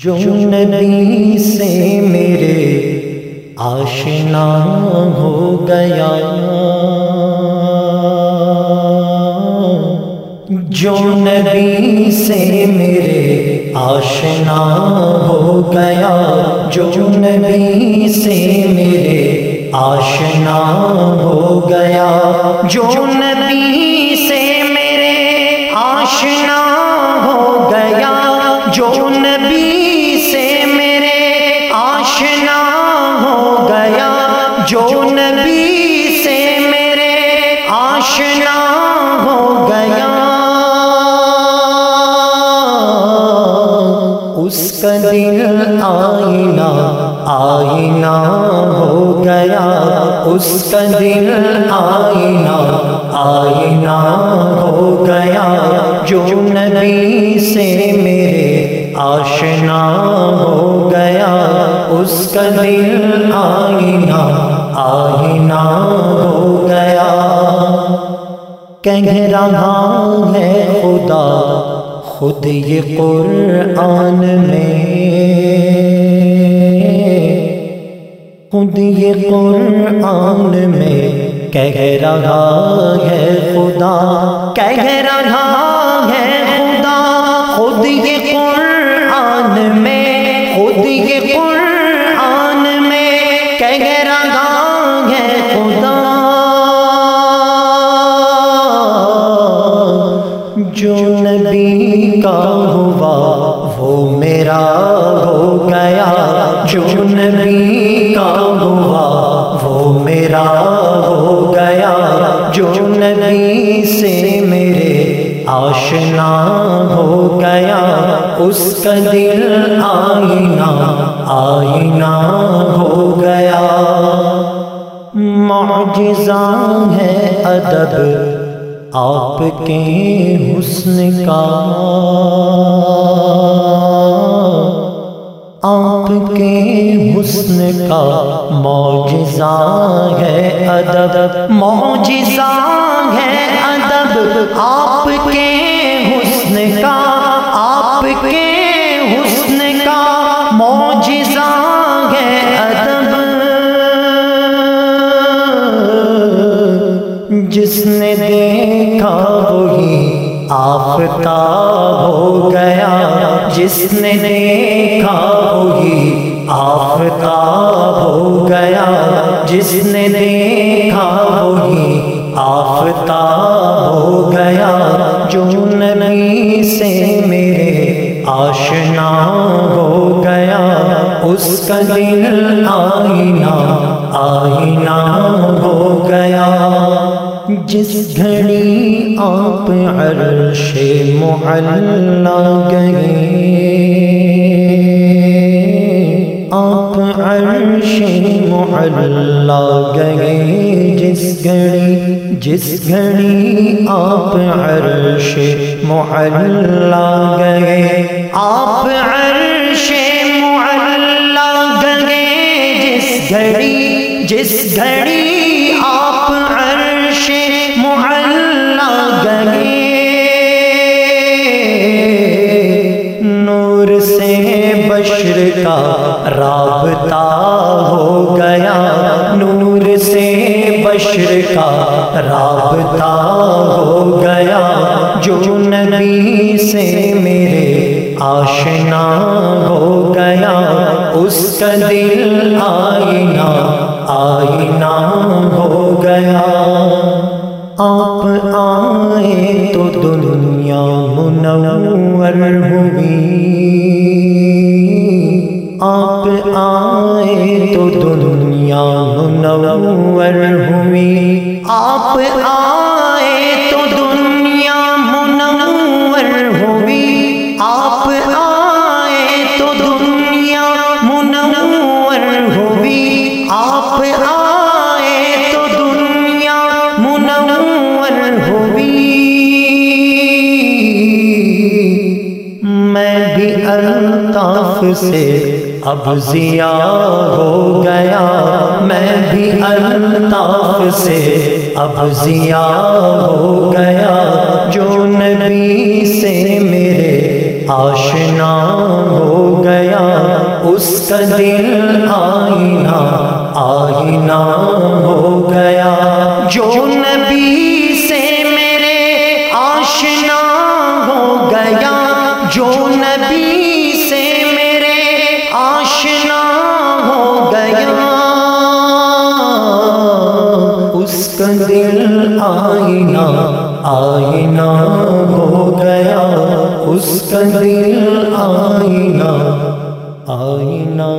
جو نبی سے میرے آشنا ہو گیا۔ جو نبی سے میرے آشنا ہو گیا۔ جو نبی سے میرے آشنا ہو گیا۔ جو نبی کا دل آئینہ آئینہ ہو گیا۔ اس کا دل آئینہ آئینہ ہو گیا۔ جو نبی سے میرے آشنا ہو گیا۔ اس کا دل آئینہ آئینہ ہو گیا۔ کہہ رہا ہے خدا خود یہ قرآن میں خود یہ قرآن میں کہہ رہا ہے خدا کہہ رہا ہے خدا خود یہ قرآن میں خود یہ قرآن کا ہوا وہ میرا ہو گیا۔ جو نبی کا ہوا، وہ میرا ہو گیا۔ جو نبی سے میرے آشنا ہو گیا۔ اس کا دل آئینہ آئینہ ہو گیا۔ معجزہ ہے ادب۔ آپ کے حسن کا آپ کے حسن کا معجزہ ہے ادب، معجزہ ہے ادب۔ آپ کے حسن کا، آپ کے حسن کا معجزہ جس نے دیکھا وہی آفتاب ہو گیا۔ جس نے دیکھا وہی آفتاب ہو گیا۔ جس نے دیکھا وہی آفتاب ہو گیا۔ جو نبی سے میرے آشنا ہو گیا۔ اس کا دل آئینہ آئینہ ہو گیا جس گھڑی آپ عرش معلا گئے آپ عرش معلا گئے جس گھڑی جس گھڑی آپ عرش معلا گئے آپ عرش معلا گئے جس گھڑی جس گھڑی آپ کا رابطہ ہو گیا۔ نور سے بشر کا رابطہ ہو گیا۔ جو نبی سے میرے آشنا ہو گیا۔ اس کا دل آئینہ آئینہ ہو گیا۔ آپ آئے تو دنیا منور ہوئی۔ منور سے اب ضیا ہو گیا۔ میں بھی الطاف سے اب ضیا ہو گیا۔ جو نبی سے میرے آشنا ہو گیا۔ اس کا دل آئینہ آئینہ ہو گیا۔ جو نبی سے میرے آشنا ہو گیا۔ کا دل آئینہ آئینہ ہو گیا۔ اس کا دل آئینہ آئینہ